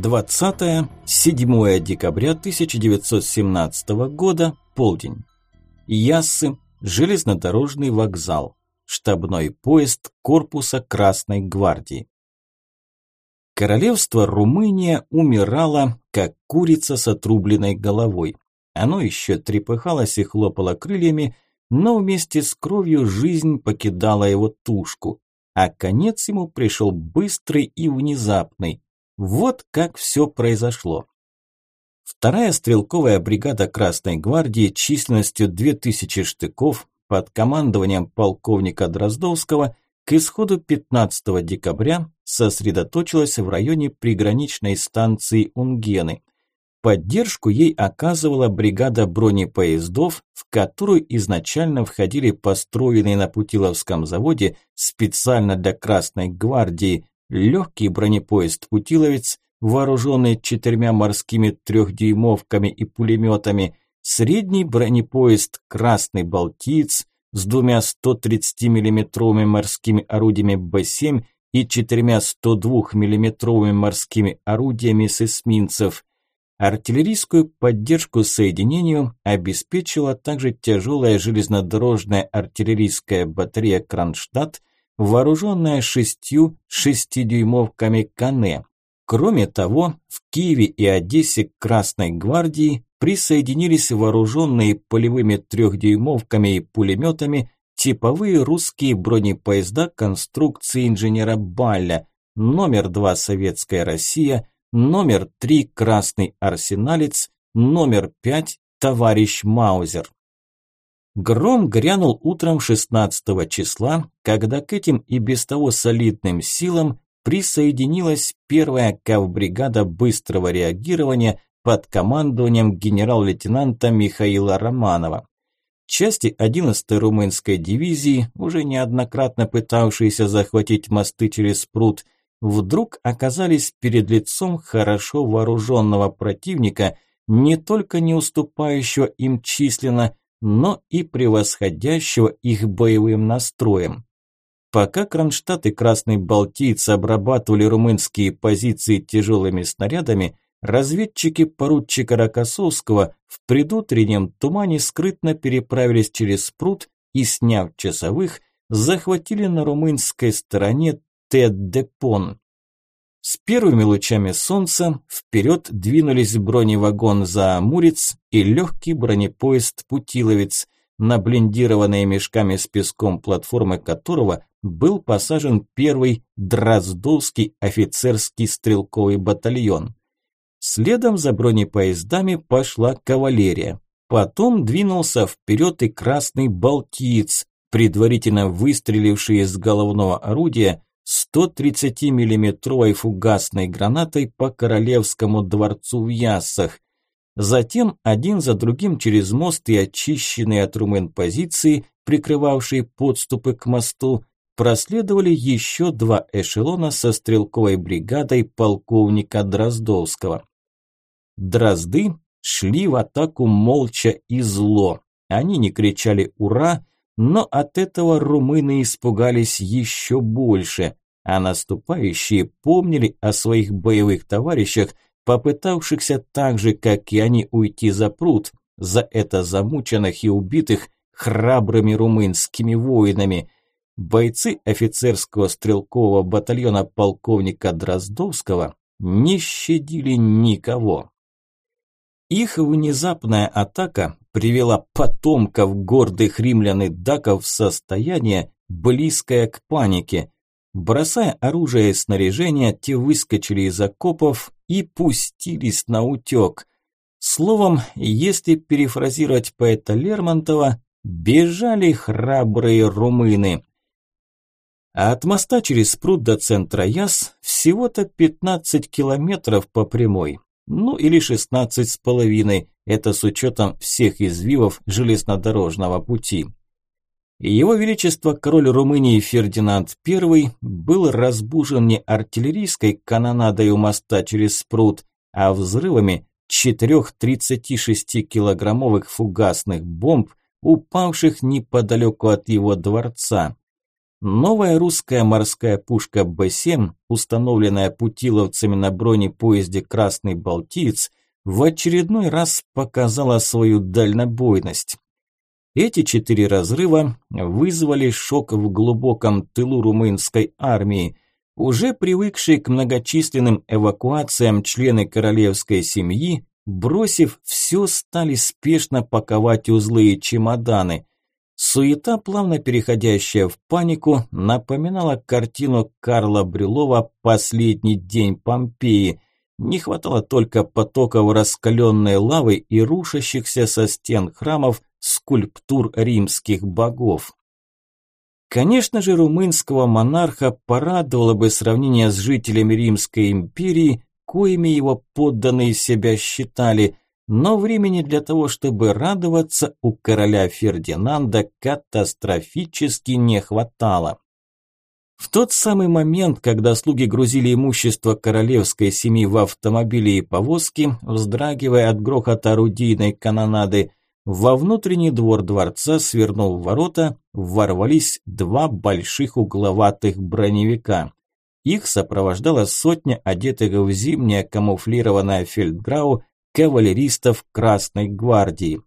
20-7 декабря 1917 года, полдень. Яссы, железнодорожный вокзал, штабной поезд корпуса Красной гвардии. Королевство Румыния умирало, как курица с отрубленной головой. Оно еще трепыхалось и хлопало крыльями, но вместе с кровью жизнь покидала его тушку, а конец ему пришел быстрый и внезапный. Вот как все произошло. Вторая стрелковая бригада Красной гвардии численностью 2000 штыков под командованием полковника Дроздовского к исходу 15 декабря сосредоточилась в районе приграничной станции Унгены. Поддержку ей оказывала бригада бронепоездов, в которую изначально входили построенные на Путиловском заводе специально для Красной гвардии легкий бронепоезд «Путиловец», вооруженный четырьмя морскими трехдюймовками и пулеметами, средний бронепоезд «Красный Балтиец» с двумя 130 миллиметровыми морскими орудиями Б-7 и четырьмя 102 миллиметровыми морскими орудиями с эсминцев. Артиллерийскую поддержку соединению обеспечила также тяжелая железнодорожная артиллерийская батарея «Кронштадт», вооруженная шестью шестидюймовками Кане. Кроме того, в Киеве и Одессе Красной гвардии присоединились вооруженные полевыми трехдюймовками и пулеметами типовые русские бронепоезда конструкции инженера Балля, номер 2 Советская Россия, номер 3 Красный Арсеналец, номер 5 Товарищ Маузер. Гром грянул утром 16 числа, когда к этим и без того солидным силам присоединилась первая кавбригада быстрого реагирования под командованием генерал-лейтенанта Михаила Романова. Части 11-й румынской дивизии, уже неоднократно пытавшиеся захватить мосты через пруд, вдруг оказались перед лицом хорошо вооруженного противника, не только не уступающего им численно, но и превосходящего их боевым настроем. Пока Кронштадт и Красный Балтиец обрабатывали румынские позиции тяжелыми снарядами, разведчики поручика Рокоссовского в предутреннем тумане скрытно переправились через пруд и, сняв часовых, захватили на румынской стороне Теддепон. С первыми лучами солнца вперед двинулись броневагон «Заамурец» и легкий бронепоезд «Путиловец», на блиндированные мешками с песком платформы которого был посажен первый Дроздовский офицерский стрелковый батальон. Следом за бронепоездами пошла кавалерия. Потом двинулся вперед и красный балтиец, предварительно выстреливший из головного орудия 130-миллиметровой фугасной гранатой по Королевскому дворцу в Яссах. Затем один за другим через мост и очищенные от румын позиции, прикрывавшие подступы к мосту, проследовали еще два эшелона со стрелковой бригадой полковника Дроздовского. Дрозды шли в атаку молча и зло. Они не кричали «Ура!», но от этого румыны испугались еще больше, а наступающие помнили о своих боевых товарищах, попытавшихся так же, как и они, уйти за пруд, за это замученных и убитых храбрыми румынскими воинами. Бойцы офицерского стрелкового батальона полковника Дроздовского не щадили никого. Их внезапная атака привела потомков гордых римлян и даков в состояние, близкое к панике. Бросая оружие и снаряжение, те выскочили из окопов и пустились на утек. Словом, если перефразировать поэта Лермонтова, бежали храбрые румыны. А от моста через пруд до центра Яс всего-то 15 километров по прямой ну или 16 с половиной, это с учетом всех извивов железнодорожного пути. Его Величество король Румынии Фердинанд I был разбужен не артиллерийской канонадой у моста через пруд, а взрывами четырех 36-килограммовых фугасных бомб, упавших неподалеку от его дворца. Новая русская морская пушка Б-7, установленная путиловцами на бронепоезде «Красный Балтиец», в очередной раз показала свою дальнобойность. Эти четыре разрыва вызвали шок в глубоком тылу румынской армии. Уже привыкшие к многочисленным эвакуациям члены королевской семьи, бросив все, стали спешно паковать узлы и чемоданы. Суета, плавно переходящая в панику, напоминала картину Карла Брюлова «Последний день Помпеи», не хватало только потоков раскаленной лавы и рушащихся со стен храмов скульптур римских богов. Конечно же, румынского монарха порадовало бы сравнение с жителями Римской империи, коими его подданные себя считали, но времени для того, чтобы радоваться, у короля Фердинанда катастрофически не хватало. В тот самый момент, когда слуги грузили имущество королевской семьи в автомобили и повозки, вздрагивая от грохота орудийной канонады, во внутренний двор дворца, свернув ворота, ворвались два больших угловатых броневика. Их сопровождала сотня одетых в зимнее камуфлированное фельдграу кавалеристов Красной гвардии.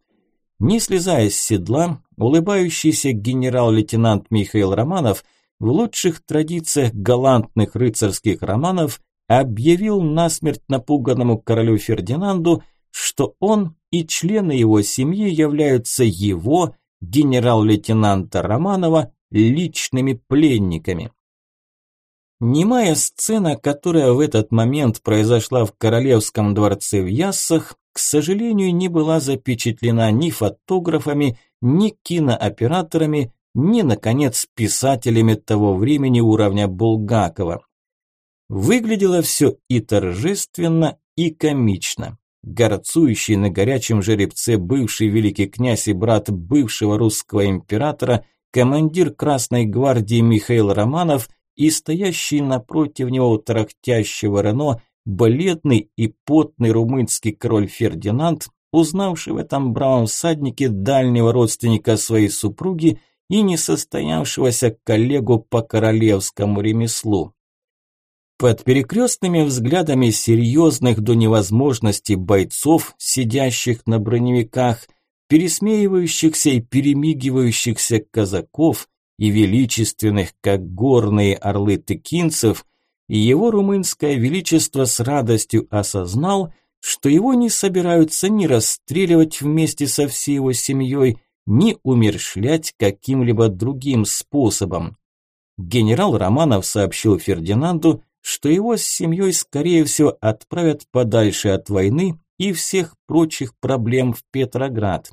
Не слезая с седла, улыбающийся генерал-лейтенант Михаил Романов – в лучших традициях галантных рыцарских романов объявил насмерть напуганному королю Фердинанду, что он и члены его семьи являются его, генерал-лейтенанта Романова, личными пленниками. Немая сцена, которая в этот момент произошла в Королевском дворце в Яссах, к сожалению, не была запечатлена ни фотографами, ни кинооператорами, ни, наконец, писателями того времени уровня Булгакова. Выглядело все и торжественно, и комично. Горцующий на горячем жеребце бывший великий князь и брат бывшего русского императора, командир Красной гвардии Михаил Романов и стоящий напротив него тарахтящего Рено бледный и потный румынский король Фердинанд, узнавший в этом бравом всаднике дальнего родственника своей супруги и несостоявшегося коллегу по королевскому ремеслу. Под перекрестными взглядами серьезных до невозможности бойцов, сидящих на броневиках, пересмеивающихся и перемигивающихся казаков и величественных, как горные орлы тыкинцев, его румынское величество с радостью осознал, что его не собираются ни расстреливать вместе со всей его семьей, ни умершлять каким-либо другим способом. Генерал Романов сообщил Фердинанду, что его с семьей, скорее всего, отправят подальше от войны и всех прочих проблем в Петроград.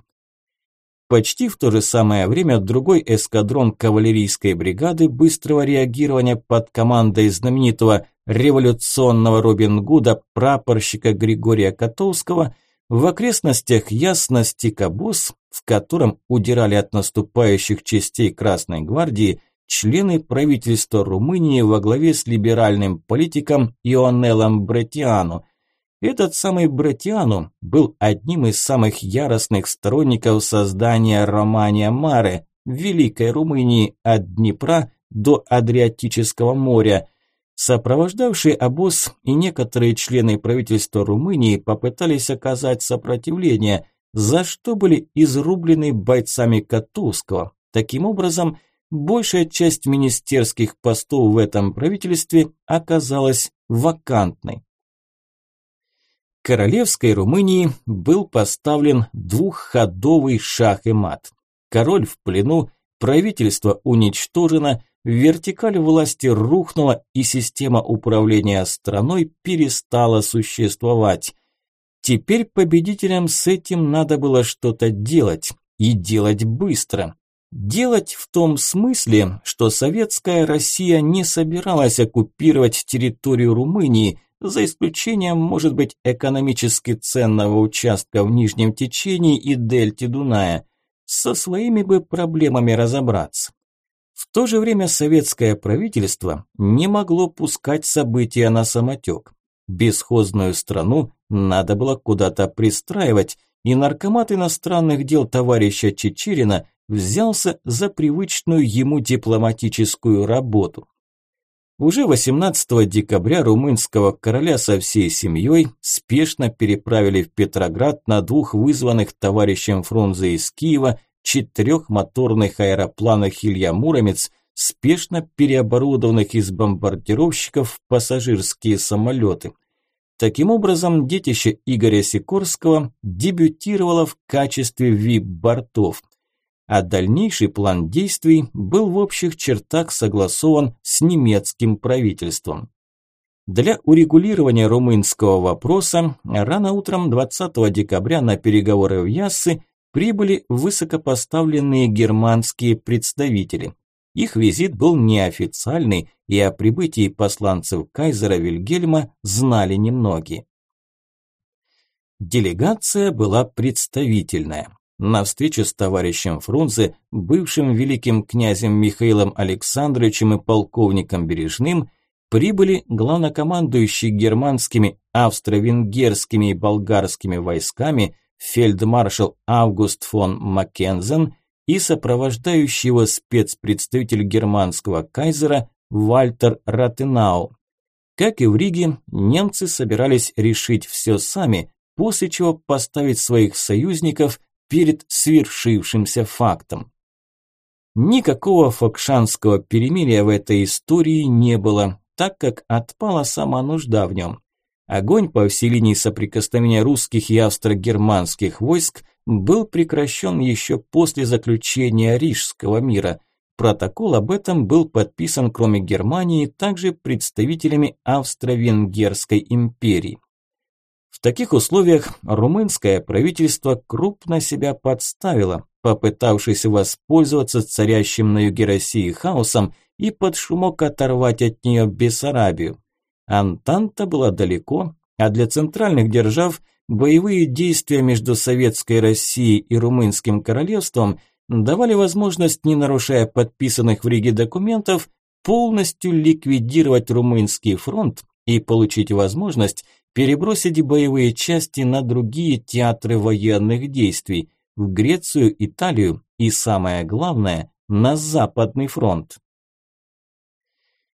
Почти в то же самое время другой эскадрон кавалерийской бригады быстрого реагирования под командой знаменитого революционного Робин Гуда прапорщика Григория Котовского в окрестностях Ясности Кабус, в котором удирали от наступающих частей Красной гвардии, члены правительства Румынии во главе с либеральным политиком Ионеллом Бретиану. Этот самый Бретиану был одним из самых яростных сторонников создания Романия Маре, Великой Румынии от Днепра до Адриатического моря – Сопровождавшие обоз и некоторые члены правительства Румынии попытались оказать сопротивление, за что были изрублены бойцами Котовского. Таким образом, большая часть министерских постов в этом правительстве оказалась вакантной. Королевской Румынии был поставлен двухходовый шах и мат. Король в плену, правительство уничтожено – Вертикаль власти рухнула, и система управления страной перестала существовать. Теперь победителям с этим надо было что-то делать, и делать быстро. Делать в том смысле, что советская Россия не собиралась оккупировать территорию Румынии, за исключением, может быть, экономически ценного участка в нижнем течении и дельте Дуная. Со своими бы проблемами разобраться. В то же время советское правительство не могло пускать события на самотек. Бесхозную страну надо было куда-то пристраивать, и наркомат иностранных дел товарища Чечерина взялся за привычную ему дипломатическую работу. Уже 18 декабря румынского короля со всей семьей спешно переправили в Петроград на двух вызванных товарищем Фрунзе из Киева четырехмоторных аэропланах Илья Муромец, спешно переоборудованных из бомбардировщиков в пассажирские самолеты. Таким образом, детище Игоря Сикорского дебютировало в качестве вип-бортов – а дальнейший план действий был в общих чертах согласован с немецким правительством. Для урегулирования румынского вопроса рано утром 20 декабря на переговоры в Яссы прибыли высокопоставленные германские представители. Их визит был неофициальный, и о прибытии посланцев кайзера Вильгельма знали немногие. Делегация была представительная. На встрече с товарищем Фрунзе, бывшим великим князем Михаилом Александровичем и полковником Бережным, прибыли главнокомандующий германскими, австро-венгерскими и болгарскими войсками фельдмаршал Август фон Маккензен и сопровождающий его спецпредставитель германского кайзера Вальтер Ратенау. Как и в Риге, немцы собирались решить все сами, после чего поставить своих союзников перед свершившимся фактом. Никакого фокшанского перемирия в этой истории не было, так как отпала сама нужда в нем. Огонь по всей линии соприкосновения русских и австро-германских войск был прекращен еще после заключения Рижского мира. Протокол об этом был подписан, кроме Германии, также представителями Австро-Венгерской империи. В таких условиях румынское правительство крупно себя подставило, попытавшись воспользоваться царящим на юге России хаосом и под шумок оторвать от нее Бессарабию. Антанта была далеко, а для центральных держав боевые действия между Советской Россией и Румынским королевством давали возможность, не нарушая подписанных в Риге документов, полностью ликвидировать Румынский фронт и получить возможность перебросить боевые части на другие театры военных действий, в Грецию, Италию и, самое главное, на Западный фронт.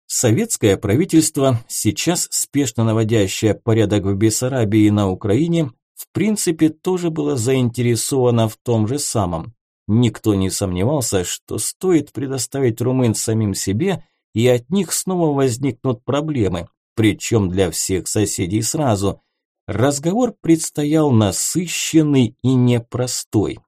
Советское правительство, сейчас спешно наводящее порядок в Бессарабии и на Украине, в принципе тоже было заинтересовано в том же самом. Никто не сомневался, что стоит предоставить румын самим себе, и от них снова возникнут проблемы, причем для всех соседей сразу. Разговор предстоял насыщенный и непростой.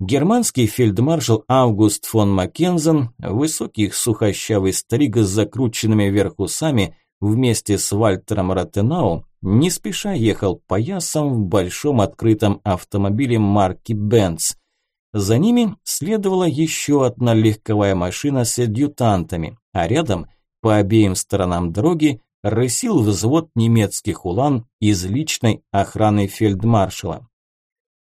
Германский фельдмаршал Август фон Маккензен, высокий сухощавый старик с закрученными вверх усами, вместе с Вальтером Ротенау, не спеша ехал по ясам в большом открытом автомобиле марки Бенц. За ними следовала еще одна легковая машина с адъютантами, а рядом по обеим сторонам дороги рысил взвод немецких улан из личной охраны фельдмаршала.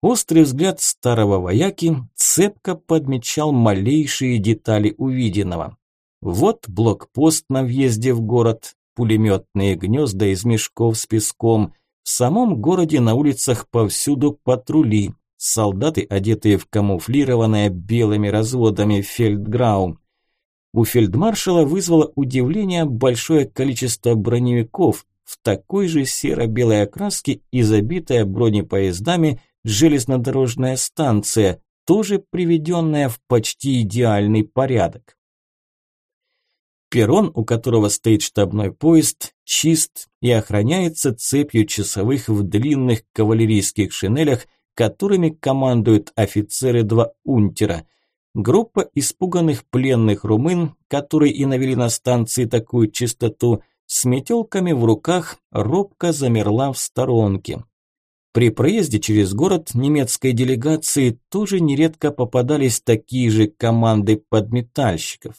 Острый взгляд старого вояки цепко подмечал малейшие детали увиденного. Вот блокпост на въезде в город, пулеметные гнезда из мешков с песком. В самом городе на улицах повсюду патрули, солдаты, одетые в камуфлированное белыми разводами фельдграум. У фельдмаршала вызвало удивление большое количество броневиков в такой же серо-белой окраске и забитая бронепоездами железнодорожная станция, тоже приведенная в почти идеальный порядок. Перрон, у которого стоит штабной поезд, чист и охраняется цепью часовых в длинных кавалерийских шинелях, которыми командуют офицеры два унтера – Группа испуганных пленных румын, которые и навели на станции такую чистоту, с метелками в руках робко замерла в сторонке. При проезде через город немецкой делегации тоже нередко попадались такие же команды подметальщиков.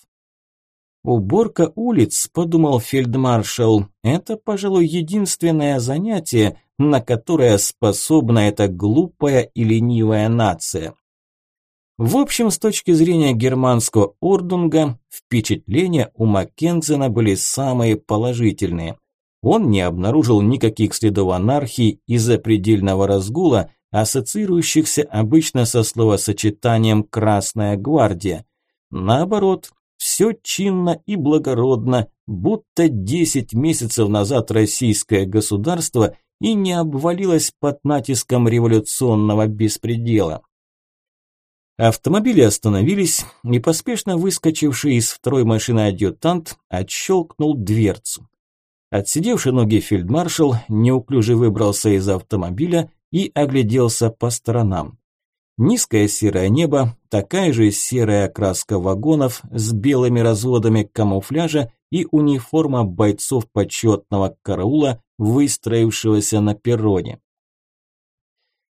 «Уборка улиц», – подумал фельдмаршал, – это, пожалуй, единственное занятие, на которое способна эта глупая и ленивая нация. В общем, с точки зрения германского ордунга, впечатления у Маккензена были самые положительные. Он не обнаружил никаких следов анархии и запредельного разгула, ассоциирующихся обычно со словосочетанием «Красная гвардия». Наоборот, все чинно и благородно, будто 10 месяцев назад российское государство и не обвалилось под натиском революционного беспредела. Автомобили остановились, и поспешно выскочивший из второй машины адъютант отщелкнул дверцу. Отсидевший ноги фельдмаршал неуклюже выбрался из автомобиля и огляделся по сторонам. Низкое серое небо, такая же серая окраска вагонов с белыми разводами камуфляжа и униформа бойцов почетного караула, выстроившегося на перроне.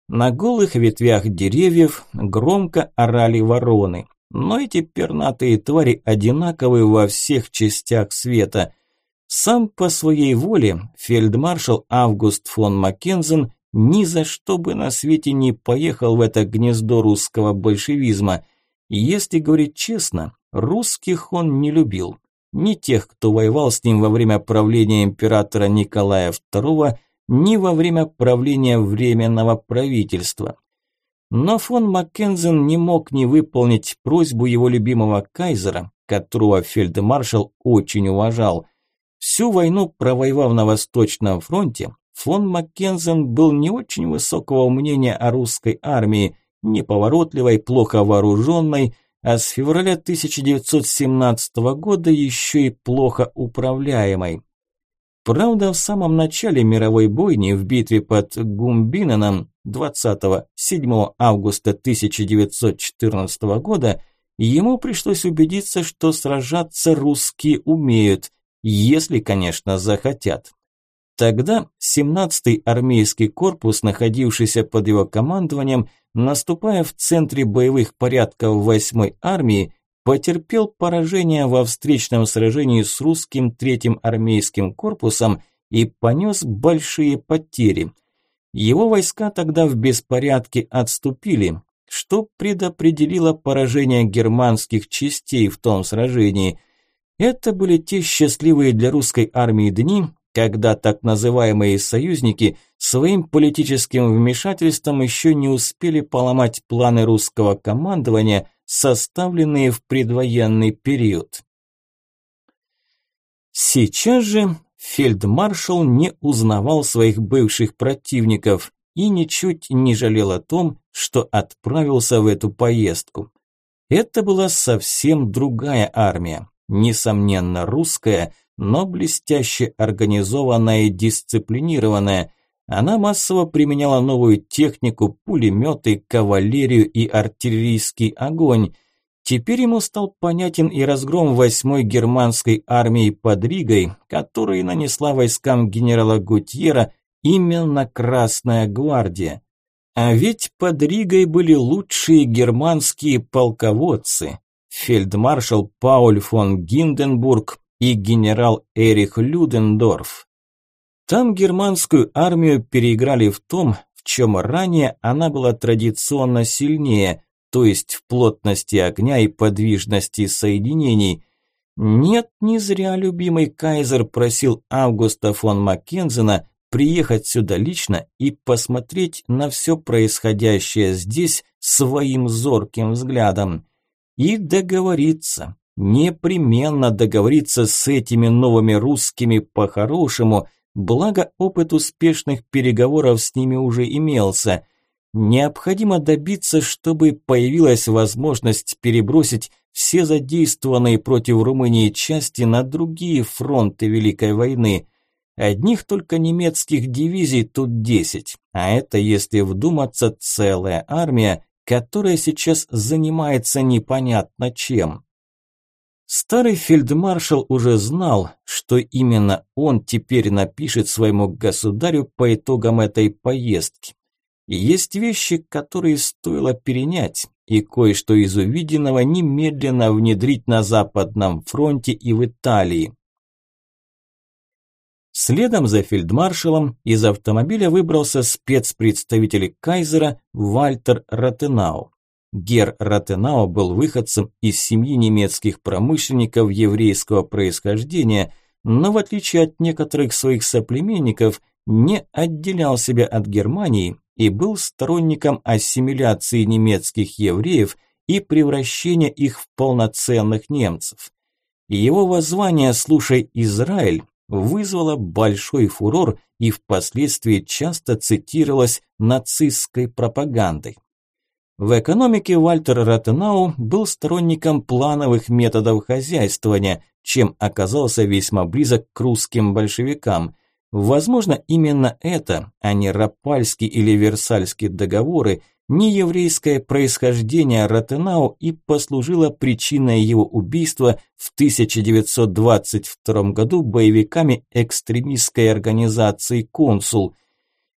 На голых ветвях деревьев громко орали вороны, но эти пернатые твари одинаковы во всех частях света – сам по своей воле фельдмаршал Август фон Маккензен ни за что бы на свете не поехал в это гнездо русского большевизма. Если говорить честно, русских он не любил. Ни тех, кто воевал с ним во время правления императора Николая II, ни во время правления Временного правительства. Но фон Маккензен не мог не выполнить просьбу его любимого кайзера, которого фельдмаршал очень уважал – Всю войну провоевав на Восточном фронте, фон Маккензен был не очень высокого мнения о русской армии, неповоротливой, плохо вооруженной, а с февраля 1917 года еще и плохо управляемой. Правда, в самом начале мировой бойни в битве под Гумбинаном 27 августа 1914 года ему пришлось убедиться, что сражаться русские умеют, если, конечно, захотят. Тогда 17-й армейский корпус, находившийся под его командованием, наступая в центре боевых порядков 8-й армии, потерпел поражение во встречном сражении с русским 3-м армейским корпусом и понес большие потери. Его войска тогда в беспорядке отступили, что предопределило поражение германских частей в том сражении – это были те счастливые для русской армии дни, когда так называемые союзники своим политическим вмешательством еще не успели поломать планы русского командования, составленные в предвоенный период. Сейчас же фельдмаршал не узнавал своих бывших противников и ничуть не жалел о том, что отправился в эту поездку. Это была совсем другая армия несомненно русская, но блестяще организованная и дисциплинированная. Она массово применяла новую технику, пулеметы, кавалерию и артиллерийский огонь. Теперь ему стал понятен и разгром восьмой германской армии под Ригой, который нанесла войскам генерала Гутьера именно Красная гвардия. А ведь под Ригой были лучшие германские полководцы фельдмаршал Пауль фон Гинденбург и генерал Эрих Людендорф. Там германскую армию переиграли в том, в чем ранее она была традиционно сильнее, то есть в плотности огня и подвижности соединений. Нет, не зря любимый кайзер просил Августа фон Маккензена приехать сюда лично и посмотреть на все происходящее здесь своим зорким взглядом и договориться, непременно договориться с этими новыми русскими по-хорошему, благо опыт успешных переговоров с ними уже имелся. Необходимо добиться, чтобы появилась возможность перебросить все задействованные против Румынии части на другие фронты Великой войны. Одних только немецких дивизий тут 10, а это, если вдуматься, целая армия, которая сейчас занимается непонятно чем. Старый фельдмаршал уже знал, что именно он теперь напишет своему государю по итогам этой поездки. есть вещи, которые стоило перенять, и кое-что из увиденного немедленно внедрить на Западном фронте и в Италии. Следом за фельдмаршалом из автомобиля выбрался спецпредставитель кайзера Вальтер Ротенау. Гер Ротенау был выходцем из семьи немецких промышленников еврейского происхождения, но в отличие от некоторых своих соплеменников не отделял себя от Германии и был сторонником ассимиляции немецких евреев и превращения их в полноценных немцев. Его воззвание «Слушай, Израиль» вызвало большой фурор и впоследствии часто цитировалось нацистской пропагандой. В экономике Вальтер Ротенау был сторонником плановых методов хозяйствования, чем оказался весьма близок к русским большевикам. Возможно, именно это, а не Рапальский или Версальский договоры, не еврейское происхождение Ротенау и послужило причиной его убийства в 1922 году боевиками экстремистской организации «Консул»,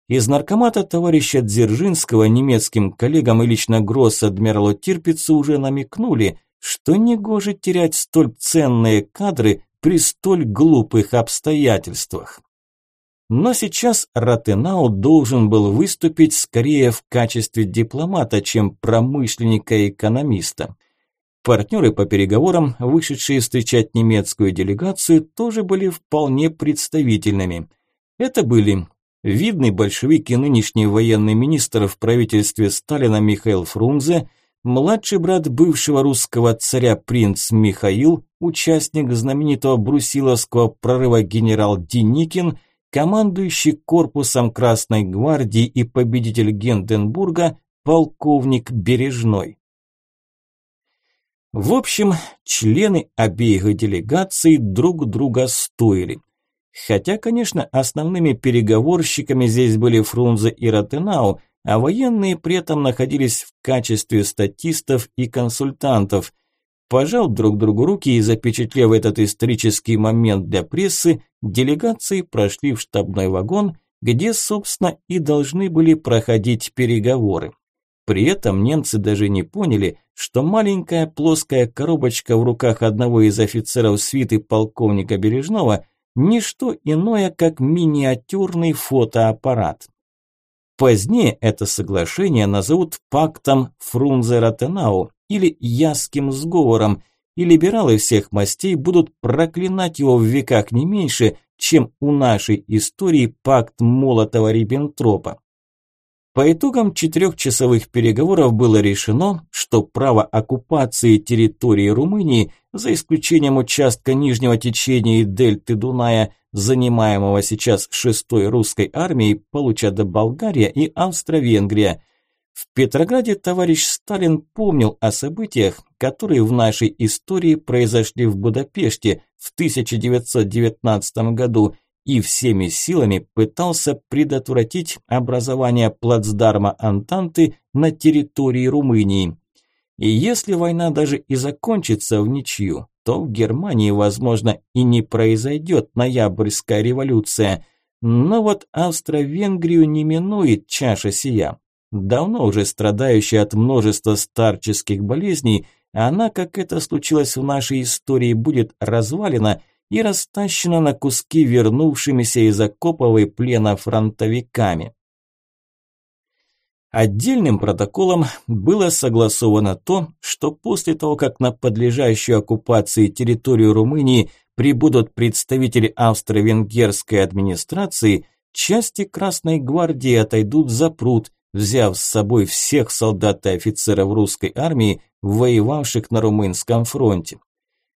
из наркомата товарища Дзержинского немецким коллегам и лично гросс-адмиралу Тирпицу уже намекнули, что негоже терять столь ценные кадры при столь глупых обстоятельствах. Но сейчас Ратенау должен был выступить скорее в качестве дипломата, чем промышленника-экономиста. Партнеры по переговорам, вышедшие встречать немецкую делегацию, тоже были вполне представительными. Это были видный большевик и нынешний военный министр в правительстве Сталина Михаил Фрунзе, младший брат бывшего русского царя принц Михаил, участник знаменитого брусиловского прорыва генерал Деникин, командующий корпусом Красной гвардии и победитель Генденбурга полковник Бережной. В общем, члены обеих делегаций друг друга стоили. Хотя, конечно, основными переговорщиками здесь были Фрунзе и Ротенау, а военные при этом находились в качестве статистов и консультантов. Пожал друг другу руки и запечатлев этот исторический момент для прессы, делегации прошли в штабной вагон, где, собственно, и должны были проходить переговоры. При этом немцы даже не поняли, что маленькая плоская коробочка в руках одного из офицеров свиты полковника Бережного – не что иное, как миниатюрный фотоаппарат. Позднее это соглашение назовут пактом Фрунзе-Ротенау или Ясским сговором, и либералы всех мастей будут проклинать его в веках не меньше, чем у нашей истории пакт Молотова-Риббентропа. По итогам четырехчасовых переговоров было решено, что право оккупации территории Румынии, за исключением участка нижнего течения и дельты Дуная, занимаемого сейчас шестой русской армией, получат Болгария и Австро-Венгрия. В Петрограде товарищ Сталин помнил о событиях, которые в нашей истории произошли в Будапеште в 1919 году – и всеми силами пытался предотвратить образование плацдарма Антанты на территории Румынии. И если война даже и закончится в ничью, то в Германии, возможно, и не произойдет ноябрьская революция. Но вот Австро-Венгрию не минует чаша сия. Давно уже страдающая от множества старческих болезней, она, как это случилось в нашей истории, будет развалена – и растащена на куски вернувшимися из окоповой плена фронтовиками. Отдельным протоколом было согласовано то, что после того, как на подлежащую оккупации территорию Румынии прибудут представители австро-венгерской администрации, части Красной гвардии отойдут за пруд, взяв с собой всех солдат и офицеров русской армии, воевавших на румынском фронте.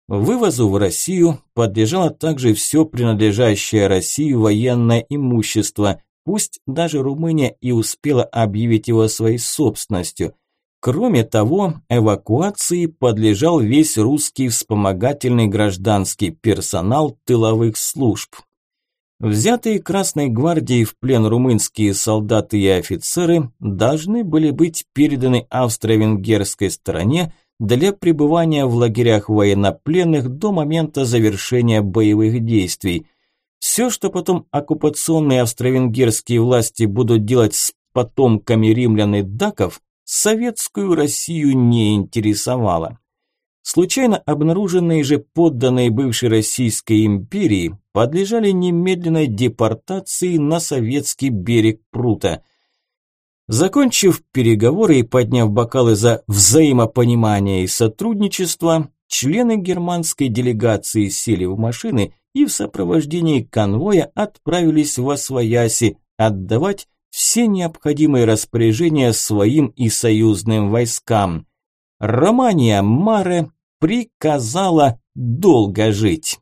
Вывозу в Россию подлежало также все принадлежащее России военное имущество, пусть даже Румыния и успела объявить его своей собственностью. Кроме того, эвакуации подлежал весь русский вспомогательный гражданский персонал тыловых служб. Взятые Красной гвардией в плен румынские солдаты и офицеры должны были быть переданы австро-венгерской стороне для пребывания в лагерях военнопленных до момента завершения боевых действий. Все, что потом оккупационные австро-венгерские власти будут делать с потомками римлян и даков, советскую Россию не интересовало. Случайно обнаруженные же подданные бывшей Российской империи подлежали немедленной депортации на советский берег Прута – Закончив переговоры и подняв бокалы за взаимопонимание и сотрудничество, члены германской делегации сели в машины и в сопровождении конвоя отправились в Освояси отдавать все необходимые распоряжения своим и союзным войскам. Романия Маре приказала долго жить.